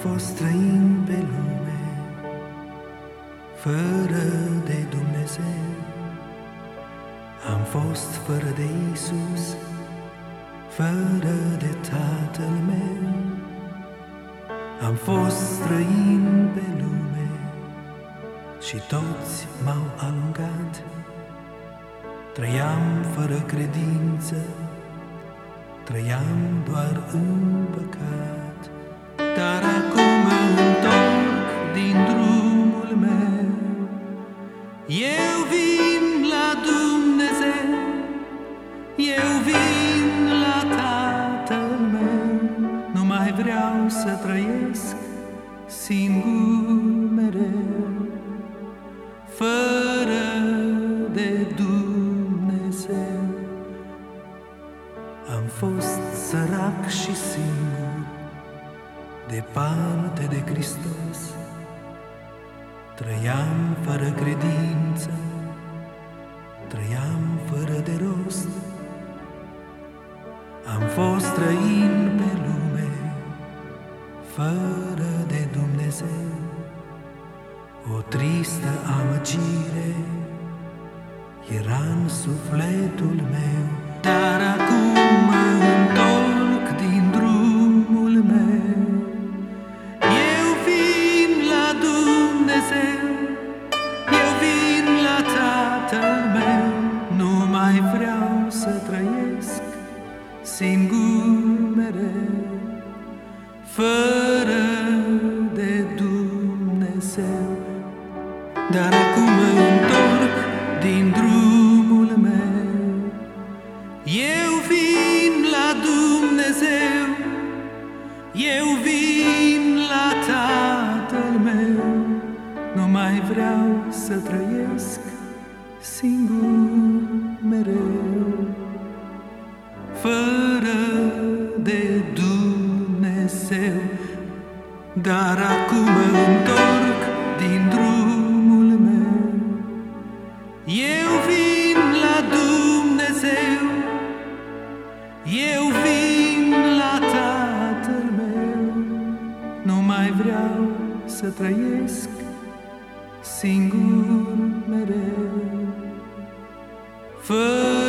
fost străin pe lume, fără de Dumnezeu. Am fost fără de Isus, fără de Tatăl meu. Am fost străin pe lume și toți m-au alungat. Trăiam fără credință, trăiam doar în păcat. Vreau să trăiesc singur mereu, fără de Dumnezeu. Am fost sărac și singur, departe de Hristos. Trăiam fără credință, trăiam fără de rost. Am fost străin pe lume, fără de Dumnezeu. O tristă amăgire era în sufletul meu, dar acum mă întorc din drumul meu. Eu vin la Dumnezeu, eu vin la Tatăl meu, nu mai vreau să trăiesc singur mereu, fără de Dumnezeu. Dar acum mă întorc din drumul meu, eu vin la Dumnezeu, eu vin la Tatăl meu, nu mai vreau să trăiesc singur mereu, fără de Dar acum mă întorc din drumul meu, eu vin la Dumnezeu, eu vin la Tatăl meu, nu mai vreau să trăiesc singur mereu, fără de